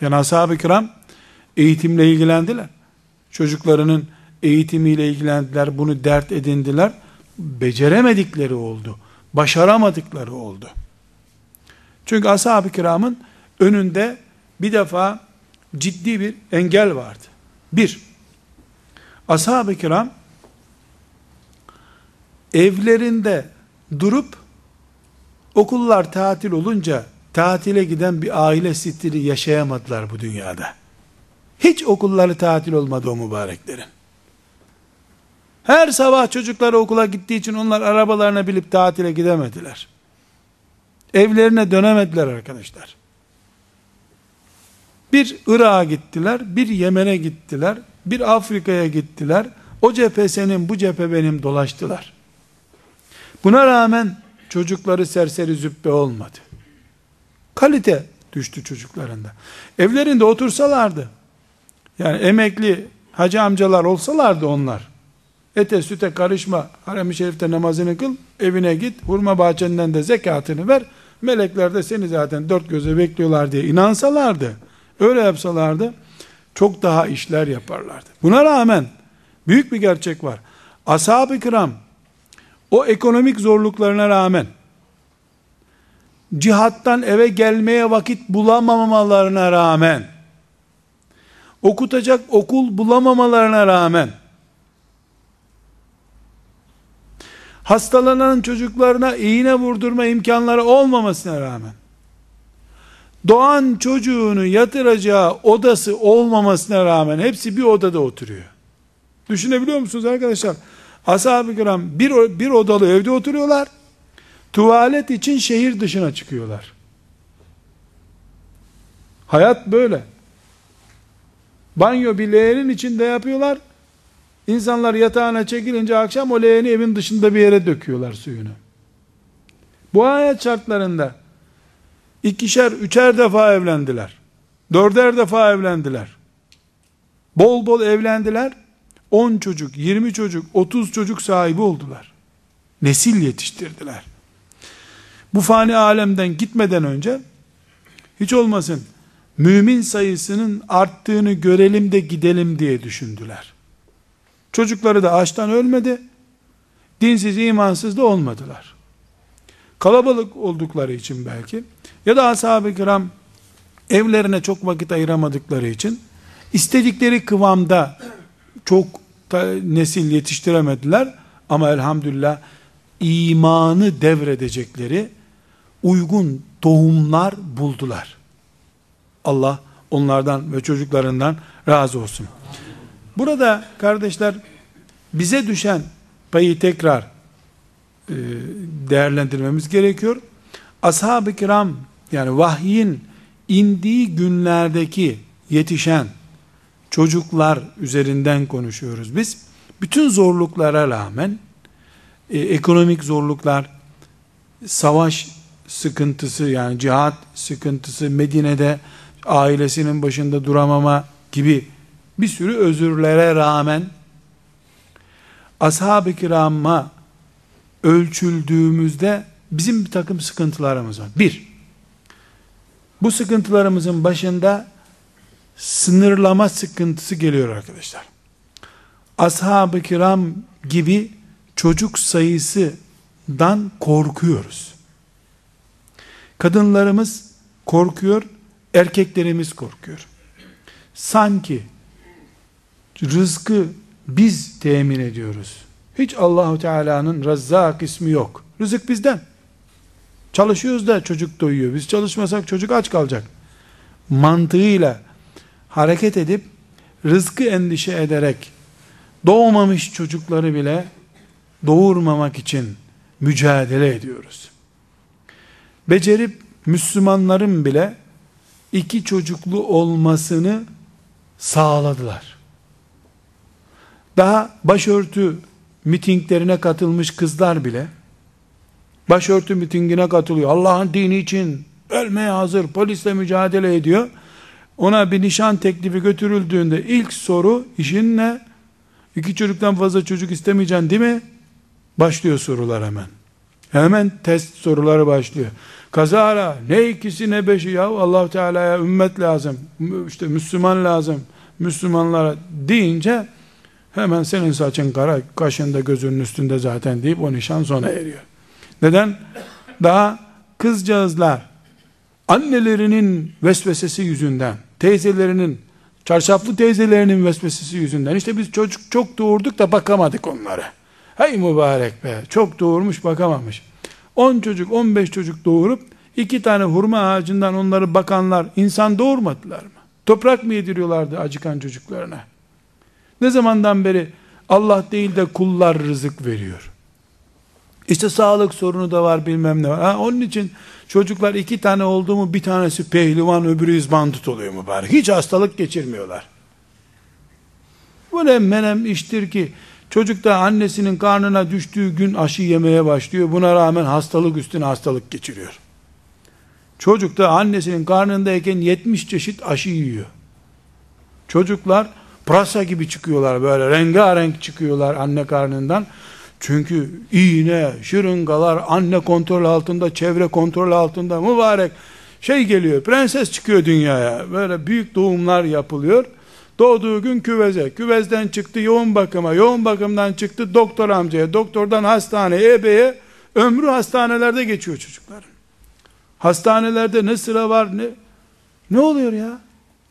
Speaker 1: Yani ashab-ı kiram eğitimle ilgilendiler. Çocuklarının eğitimiyle ilgilendiler. Bunu dert edindiler. Beceremedikleri oldu. Başaramadıkları oldu. Çünkü ashab-ı kiramın önünde bir defa ciddi bir engel vardı. Bir, ashab-ı kiram evlerinde durup okullar tatil olunca tatile giden bir aile stili yaşayamadılar bu dünyada. Hiç okulları tatil olmadı o mübareklerin. Her sabah çocukları okula gittiği için onlar arabalarına bilip tatile gidemediler. Evlerine dönemediler arkadaşlar. Bir Irak'a gittiler, bir Yemen'e gittiler, bir Afrika'ya gittiler. O cephe senin, bu cephe benim dolaştılar. Buna rağmen çocukları serseri züppe olmadı. Kalite düştü çocuklarında. Evlerinde otursalardı, yani emekli hacı amcalar olsalardı onlar, ete süte karışma, harem-i şerifte namazını kıl, evine git, hurma bahçenden de zekatını ver, melekler de seni zaten dört göze bekliyorlar diye inansalardı, öyle yapsalardı, çok daha işler yaparlardı. Buna rağmen, büyük bir gerçek var. Ashab-ı kiram, o ekonomik zorluklarına rağmen, cihattan eve gelmeye vakit bulamamalarına rağmen, okutacak okul bulamamalarına rağmen, hastalanan çocuklarına iğne vurdurma imkanları olmamasına rağmen, doğan çocuğunu yatıracağı odası olmamasına rağmen hepsi bir odada oturuyor. Düşünebiliyor musunuz arkadaşlar? Ashab-ı kiram bir, bir odalı evde oturuyorlar. Tuvalet için şehir dışına çıkıyorlar. Hayat böyle. Banyo bir leğenin içinde yapıyorlar. İnsanlar yatağına çekilince akşam o leğeni evin dışında bir yere döküyorlar suyunu. Bu hayat şartlarında ikişer, üçer defa evlendiler. Dörder defa evlendiler. Bol bol evlendiler. 10 çocuk, 20 çocuk, 30 çocuk sahibi oldular. Nesil yetiştirdiler. Bu fani alemden gitmeden önce hiç olmasın mümin sayısının arttığını görelim de gidelim diye düşündüler. Çocukları da açtan ölmedi. Dinsiz, imansız da olmadılar. Kalabalık oldukları için belki ya da ashab-ı kiram evlerine çok vakit ayıramadıkları için istedikleri kıvamda çok nesil yetiştiremediler ama elhamdülillah imanı devredecekleri uygun tohumlar buldular. Allah onlardan ve çocuklarından razı olsun. Burada kardeşler bize düşen payı tekrar e, değerlendirmemiz gerekiyor. Ashab-ı kiram yani vahyin indiği günlerdeki yetişen çocuklar üzerinden konuşuyoruz biz. Bütün zorluklara rağmen e, ekonomik zorluklar, savaş sıkıntısı yani cihat sıkıntısı, Medine'de ailesinin başında duramama gibi bir sürü özürlere rağmen ashab-ı kirama ölçüldüğümüzde bizim bir takım sıkıntılarımız var. Bir, bu sıkıntılarımızın başında sınırlama sıkıntısı geliyor arkadaşlar. Ashab-ı kiram gibi çocuk sayısından korkuyoruz. Kadınlarımız korkuyor, erkeklerimiz korkuyor. Sanki rızkı biz temin ediyoruz. Hiç Allahu Teala'nın Razzak ismi yok. Rızık bizden. Çalışıyoruz da çocuk doyuyor. Biz çalışmasak çocuk aç kalacak. Mantığıyla hareket edip rızkı endişe ederek doğmamış çocukları bile doğurmamak için mücadele ediyoruz. Becerip Müslümanların bile iki çocuklu olmasını sağladılar. Daha başörtü mitinglerine katılmış kızlar bile başörtü mitingine katılıyor. Allah'ın dini için ölmeye hazır, polisle mücadele ediyor. Ona bir nişan teklifi götürüldüğünde ilk soru işin ne? İki çocuktan fazla çocuk istemeyeceksin değil mi? Başlıyor sorular hemen. Hemen test soruları başlıyor. Kazara ne ikisi ne beşi ya allah Teala'ya ümmet lazım. işte Müslüman lazım. Müslümanlara deyince hemen senin saçın kara kaşında gözünün üstünde zaten deyip o nişan sona eriyor. Neden? Daha kızcağızlar annelerinin vesvesesi yüzünden, teyzelerinin, çarşaflı teyzelerinin vesvesesi yüzünden, işte biz çocuk çok doğurduk da bakamadık onlara. Hey mübarek be, çok doğurmuş bakamamış. 10 çocuk, 15 çocuk doğurup, iki tane hurma ağacından onları bakanlar, insan doğurmadılar mı? Toprak mı yediriyorlardı acıkan çocuklarına? Ne zamandan beri Allah değil de kullar rızık veriyor? İşte sağlık sorunu da var bilmem ne var. Ha, onun için çocuklar iki tane oldu mu bir tanesi pehlivan öbürü izbandut oluyor mübarek. Hiç hastalık geçirmiyorlar. Ne menem iştir ki Çocuk da annesinin karnına düştüğü gün aşı yemeye başlıyor. Buna rağmen hastalık üstüne hastalık geçiriyor. Çocuk da annesinin karnındayken 70 çeşit aşı yiyor. Çocuklar pırasa gibi çıkıyorlar böyle rengarenk çıkıyorlar anne karnından. Çünkü iğne, şırıngalar anne kontrol altında, çevre kontrol altında mübarek şey geliyor. Prenses çıkıyor dünyaya. Böyle büyük doğumlar yapılıyor. Doğduğu gün küveze, küvezden çıktı yoğun bakıma, yoğun bakımdan çıktı doktor amcaya, doktordan hastaneye, ebeye, ömrü hastanelerde geçiyor çocuklar. Hastanelerde ne sıra var ne ne oluyor ya?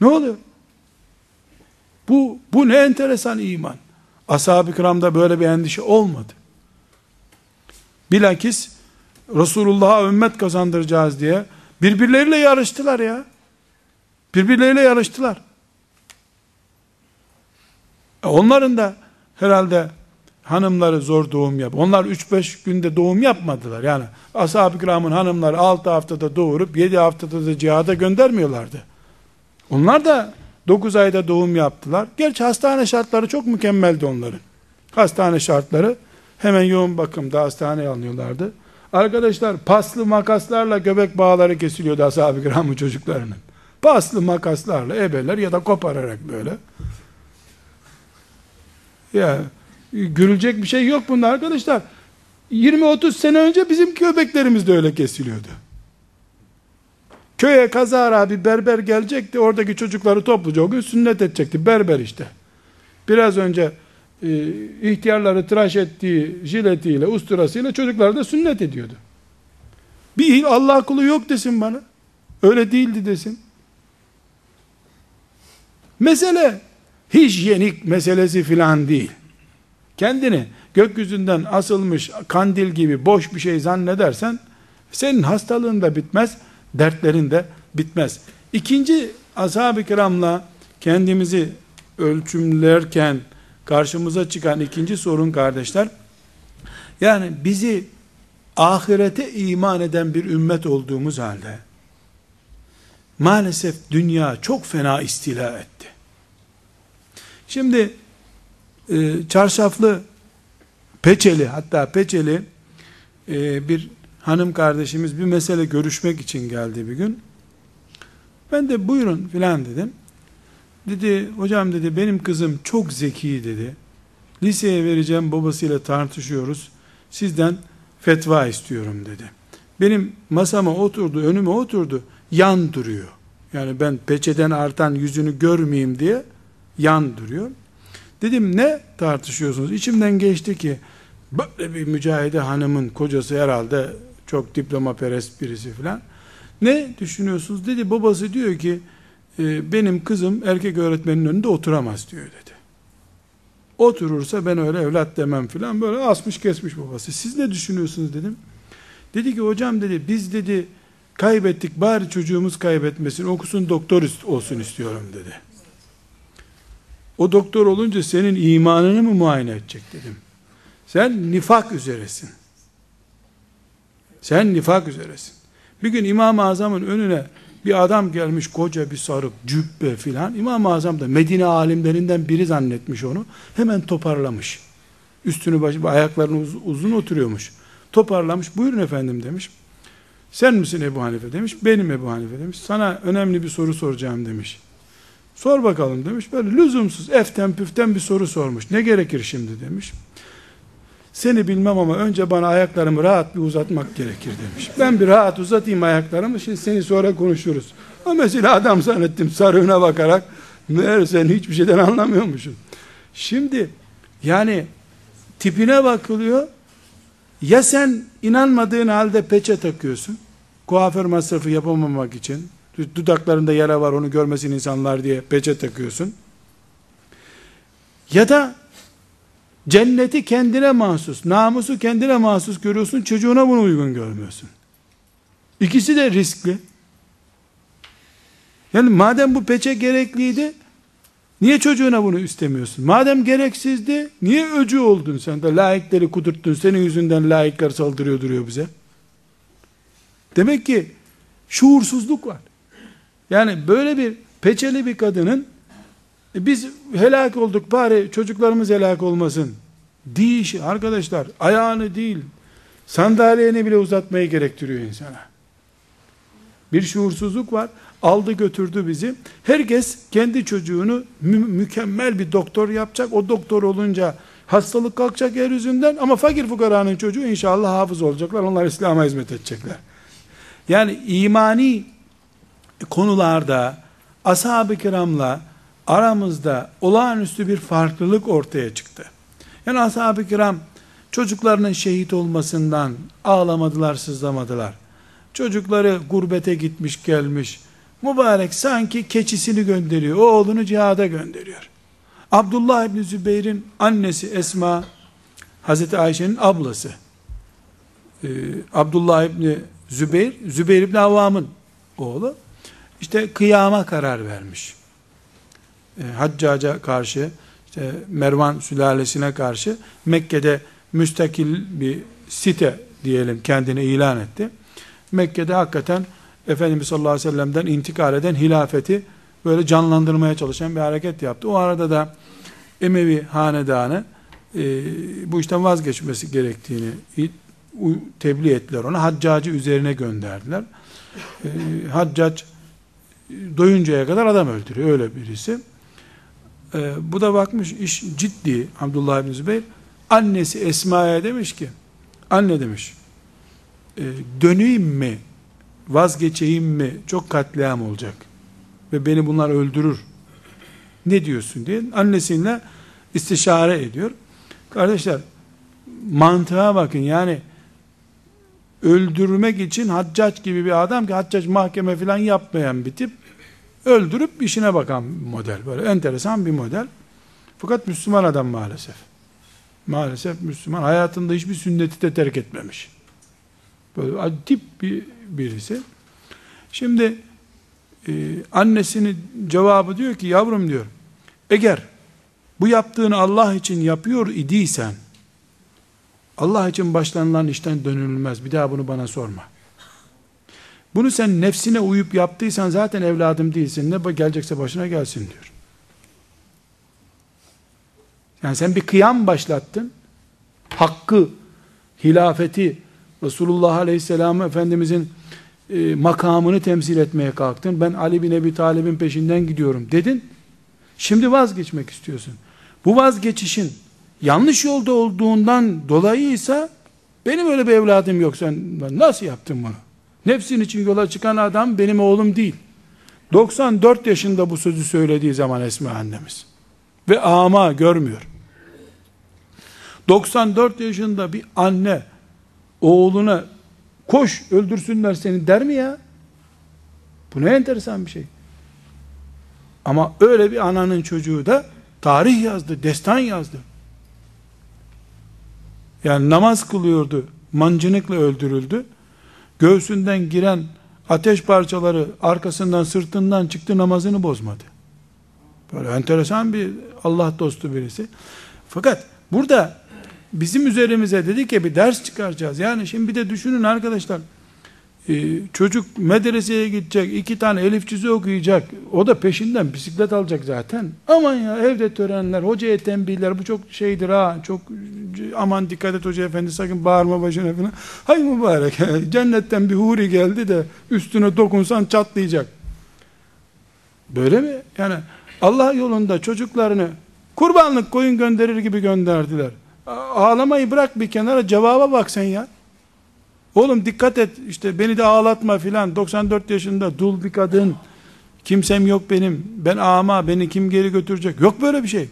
Speaker 1: Ne oluyor? Bu bu ne enteresan iman. Ashab-ı kiramda böyle bir endişe olmadı. Bilakis Resulullah'a ümmet kazandıracağız diye birbirleriyle yarıştılar ya. Birbirleriyle yarıştılar. E onların da herhalde hanımları zor doğum yap. Onlar 3-5 günde doğum yapmadılar. Yani ashab-ı kiramın hanımları 6 haftada doğurup 7 haftada da cihada göndermiyorlardı. Onlar da 9 ayda doğum yaptılar. Gerçi hastane şartları çok mükemmeldi onların. Hastane şartları hemen yoğun bakımda hastaneye alınıyorlardı. Arkadaşlar paslı makaslarla göbek bağları kesiliyordu ashab-ı kiramın çocuklarının. Paslı makaslarla ebeler ya da kopararak böyle. Ya gürülecek bir şey yok bunda arkadaşlar. 20-30 sene önce bizim köpeklerimiz de öyle kesiliyordu. Köye kazara bir berber gelecekti. Oradaki çocukları topluca o gün sünnet edecekti. Berber işte. Biraz önce e, ihtiyarları tıraş ettiği jiletiyle, usturasıyla çocukları da sünnet ediyordu. Bir Allah kulu yok desin bana. Öyle değildi desin. Mesele hijyenik meselesi filan değil. Kendini gökyüzünden asılmış kandil gibi boş bir şey zannedersen senin hastalığın da bitmez, dertlerin de bitmez. İkinci ashab-ı kiramla kendimizi ölçümlerken karşımıza çıkan ikinci sorun kardeşler, yani bizi ahirete iman eden bir ümmet olduğumuz halde, maalesef dünya çok fena istila etti. Şimdi e, çarşaflı peçeli hatta peçeli e, bir hanım kardeşimiz bir mesele görüşmek için geldi bir gün. Ben de buyurun filan dedim. Dedi hocam dedi benim kızım çok zeki dedi. Liseye vereceğim babasıyla tartışıyoruz. Sizden fetva istiyorum dedi. Benim masama oturdu, önüme oturdu. Yan duruyor. Yani ben peçeden artan yüzünü görmeyeyim diye yan duruyor. Dedim ne tartışıyorsunuz? İçimden geçti ki böyle bir mücahide hanımın kocası herhalde çok diploma perest birisi filan. Ne düşünüyorsunuz? Dedi babası diyor ki e, benim kızım erkek öğretmenin önünde oturamaz diyor dedi. Oturursa ben öyle evlat demem filan böyle asmış kesmiş babası. Siz ne düşünüyorsunuz dedim. Dedi ki hocam dedi biz dedi kaybettik bari çocuğumuz kaybetmesin okusun doktor olsun istiyorum dedi. O doktor olunca senin imanını mı muayene edecek dedim. Sen nifak üzeresin. Sen nifak üzeresin. Bir gün İmam-ı Azam'ın önüne bir adam gelmiş koca bir sarık, cübbe filan. İmam-ı Azam da Medine alimlerinden biri zannetmiş onu. Hemen toparlamış. Üstünü başı, ayaklarını uz, uzun oturuyormuş. Toparlamış. Buyurun efendim demiş. Sen misin Ebu Hanife demiş. Benim Ebu Hanife demiş. Sana önemli bir soru soracağım demiş. Sor bakalım demiş. Böyle lüzumsuz eften püften bir soru sormuş. Ne gerekir şimdi demiş. Seni bilmem ama önce bana ayaklarımı rahat bir uzatmak gerekir demiş. Ben bir rahat uzatayım ayaklarımı şimdi seni sonra konuşuruz. Ama mesela adam zannettim sarığına bakarak meğer sen hiçbir şeyden anlamıyormuşsun. Şimdi yani tipine bakılıyor ya sen inanmadığın halde peçe takıyorsun kuaför masrafı yapamamak için dudaklarında yara var onu görmesin insanlar diye peçe takıyorsun. Ya da cenneti kendine mahsus, namusu kendine mahsus görüyorsun, çocuğuna bunu uygun görmüyorsun. İkisi de riskli. Yani madem bu peçe gerekliydi, niye çocuğuna bunu istemiyorsun? Madem gereksizdi, niye öcü oldun sen de laikleri kudurttun, senin yüzünden laikler saldırıyor duruyor bize. Demek ki şuursuzluk var. Yani böyle bir peçeli bir kadının biz helak olduk bari çocuklarımız helak olmasın Dişi arkadaşlar ayağını değil sandalyeni bile uzatmayı gerektiriyor insana. Bir şuursuzluk var. Aldı götürdü bizi. Herkes kendi çocuğunu mü- mükemmel bir doktor yapacak. O doktor olunca hastalık kalkacak yeryüzünden ama fakir fukaranın çocuğu inşallah hafız olacaklar. Onlar İslam'a hizmet edecekler. Yani imani konularda ashab-ı kiramla aramızda olağanüstü bir farklılık ortaya çıktı. Yani ashab-ı kiram çocuklarının şehit olmasından ağlamadılar, sızlamadılar. Çocukları gurbete gitmiş gelmiş. Mübarek sanki keçisini gönderiyor. O oğlunu cihada gönderiyor. Abdullah İbni Zübeyir'in annesi Esma, Hazreti Ayşe'nin ablası. Ee, Abdullah İbni Zübeyir, Zübeyir İbni Avvam'ın oğlu. İşte kıyama karar vermiş. Ee, Haccaca karşı, işte Mervan sülalesine karşı Mekke'de müstakil bir site diyelim kendini ilan etti. Mekke'de hakikaten Efendimiz sallallahu aleyhi ve sellem'den intikal eden hilafeti böyle canlandırmaya çalışan bir hareket yaptı. O arada da Emevi hanedanı e, bu işten vazgeçmesi gerektiğini tebliğ ettiler ona. Haccacı üzerine gönderdiler. E, Haccac doyuncaya kadar adam öldürüyor. Öyle birisi. E, bu da bakmış iş ciddi. Abdullah bin Zübeyir annesi Esma'ya demiş ki anne demiş e, döneyim mi vazgeçeyim mi? Çok katliam olacak ve beni bunlar öldürür. Ne diyorsun? diye annesiyle istişare ediyor. Kardeşler mantığa bakın. Yani öldürmek için haccac gibi bir adam ki haccac mahkeme falan yapmayan bir tip öldürüp işine bakan model böyle enteresan bir model fakat Müslüman adam maalesef maalesef Müslüman hayatında hiçbir sünneti de terk etmemiş Böyle tip bir birisi. Şimdi e, annesinin cevabı diyor ki yavrum diyor eğer bu yaptığını Allah için yapıyor idiysen Allah için başlanılan işten dönülmez. Bir daha bunu bana sorma. Bunu sen nefsine uyup yaptıysan zaten evladım değilsin. Ne gelecekse başına gelsin diyor. Yani sen bir kıyam başlattın. Hakkı, hilafeti, Resulullah Aleyhisselam Efendimizin e, makamını temsil etmeye kalktın. Ben Ali bin Ebi Talib'in peşinden gidiyorum dedin. Şimdi vazgeçmek istiyorsun. Bu vazgeçişin yanlış yolda olduğundan dolayıysa benim öyle bir evladım yok sen nasıl yaptın bunu? Nefsin için yola çıkan adam benim oğlum değil. 94 yaşında bu sözü söylediği zaman Esma annemiz. Ve ama görmüyor. 94 yaşında bir anne oğluna koş öldürsünler seni der mi ya? Bu ne enteresan bir şey. Ama öyle bir ananın çocuğu da tarih yazdı, destan yazdı. Yani namaz kılıyordu, mancınıkla öldürüldü. Göğsünden giren ateş parçaları arkasından sırtından çıktı namazını bozmadı. Böyle enteresan bir Allah dostu birisi. Fakat burada bizim üzerimize dedi ki bir ders çıkaracağız. Yani şimdi bir de düşünün arkadaşlar. Ee, çocuk medreseye gidecek, iki tane elif cüzü okuyacak. O da peşinden bisiklet alacak zaten. Aman ya evde törenler, hocaya tembihler, bu çok şeydir ha, çok aman dikkat et hoca efendi sakın bağırma başına falan. Hay mübarek, cennetten bir huri geldi de üstüne dokunsan çatlayacak. Böyle mi? Yani Allah yolunda çocuklarını kurbanlık koyun gönderir gibi gönderdiler. Ağlamayı bırak bir kenara cevaba bak sen ya. Oğlum dikkat et işte beni de ağlatma filan. 94 yaşında dul bir kadın. Kimsem yok benim. Ben ama beni kim geri götürecek? Yok böyle bir şey.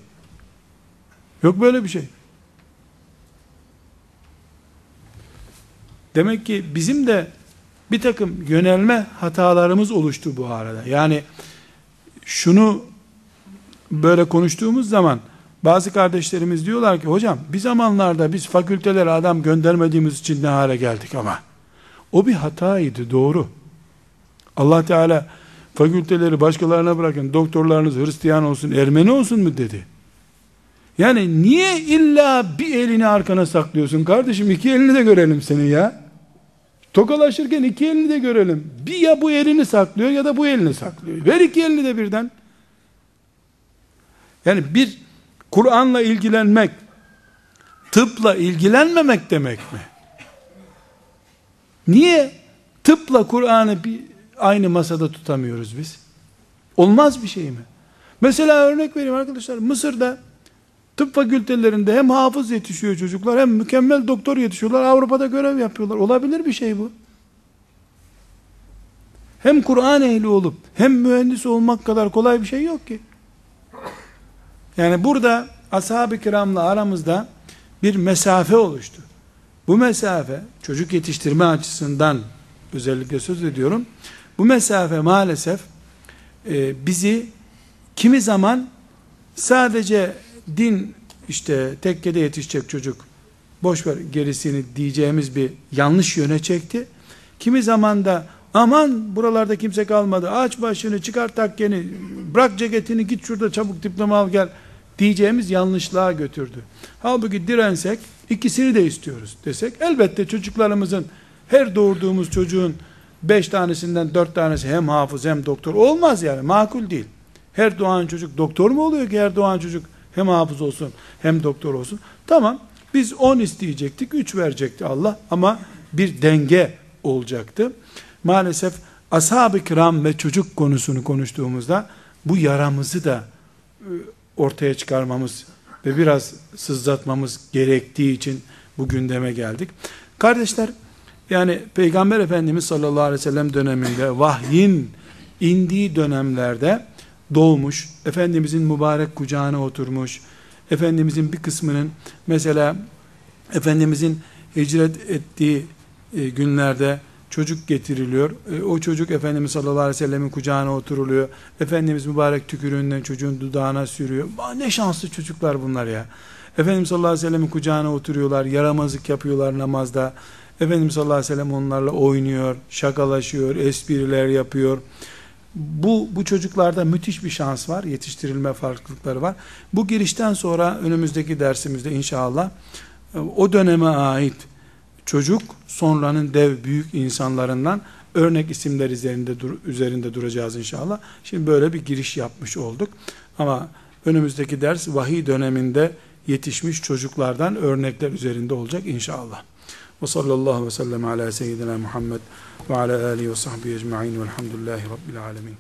Speaker 1: Yok böyle bir şey. Demek ki bizim de bir takım yönelme hatalarımız oluştu bu arada. Yani şunu böyle konuştuğumuz zaman bazı kardeşlerimiz diyorlar ki hocam bir zamanlarda biz fakültelere adam göndermediğimiz için ne hale geldik ama. O bir hataydı doğru. Allah Teala fakülteleri başkalarına bırakın doktorlarınız Hristiyan olsun Ermeni olsun mu dedi. Yani niye illa bir elini arkana saklıyorsun kardeşim iki elini de görelim senin ya. Tokalaşırken iki elini de görelim. Bir ya bu elini saklıyor ya da bu elini saklıyor. Ver iki elini de birden. Yani bir Kur'an'la ilgilenmek, tıpla ilgilenmemek demek mi? Niye tıpla Kur'an'ı bir aynı masada tutamıyoruz biz? Olmaz bir şey mi? Mesela örnek vereyim arkadaşlar. Mısır'da tıp fakültelerinde hem hafız yetişiyor çocuklar hem mükemmel doktor yetişiyorlar. Avrupa'da görev yapıyorlar. Olabilir bir şey bu. Hem Kur'an ehli olup hem mühendis olmak kadar kolay bir şey yok ki. Yani burada ashab-ı kiramla aramızda bir mesafe oluştu. Bu mesafe çocuk yetiştirme açısından özellikle söz ediyorum. Bu mesafe maalesef e, bizi kimi zaman sadece din işte tekkede yetişecek çocuk boş ver gerisini diyeceğimiz bir yanlış yöne çekti. Kimi zaman da aman buralarda kimse kalmadı aç başını çıkar takkeni bırak ceketini git şurada çabuk diploma al gel diyeceğimiz yanlışlığa götürdü. Halbuki dirensek ikisini de istiyoruz desek elbette çocuklarımızın her doğurduğumuz çocuğun beş tanesinden dört tanesi hem hafız hem doktor olmaz yani makul değil. Her doğan çocuk doktor mu oluyor ki her doğan çocuk hem hafız olsun hem doktor olsun. Tamam biz on isteyecektik üç verecekti Allah ama bir denge olacaktı. Maalesef ashab-ı kiram ve çocuk konusunu konuştuğumuzda bu yaramızı da e, ortaya çıkarmamız ve biraz sızlatmamız gerektiği için bu gündeme geldik. Kardeşler, yani Peygamber Efendimiz sallallahu aleyhi ve sellem döneminde vahyin indiği dönemlerde doğmuş, Efendimizin mübarek kucağına oturmuş, Efendimizin bir kısmının mesela Efendimizin hicret ettiği e, günlerde çocuk getiriliyor. E, o çocuk Efendimiz sallallahu aleyhi ve sellemin kucağına oturuluyor. Efendimiz mübarek tükürüğünden çocuğun dudağına sürüyor. Ne şanslı çocuklar bunlar ya. Efendimiz sallallahu aleyhi ve sellemin kucağına oturuyorlar. Yaramazlık yapıyorlar namazda. Efendimiz sallallahu aleyhi ve sellem onlarla oynuyor, şakalaşıyor, espriler yapıyor. Bu, bu çocuklarda müthiş bir şans var. Yetiştirilme farklılıkları var. Bu girişten sonra önümüzdeki dersimizde inşallah e, o döneme ait çocuk sonranın dev büyük insanlarından örnek isimler üzerinde dur, üzerinde duracağız inşallah. Şimdi böyle bir giriş yapmış olduk. Ama önümüzdeki ders vahiy döneminde yetişmiş çocuklardan örnekler üzerinde olacak inşallah. Ve sallallahu ve sellem ala seyyidina Muhammed ve ala alihi ve sahbihi ecma'in velhamdülillahi rabbil alemin.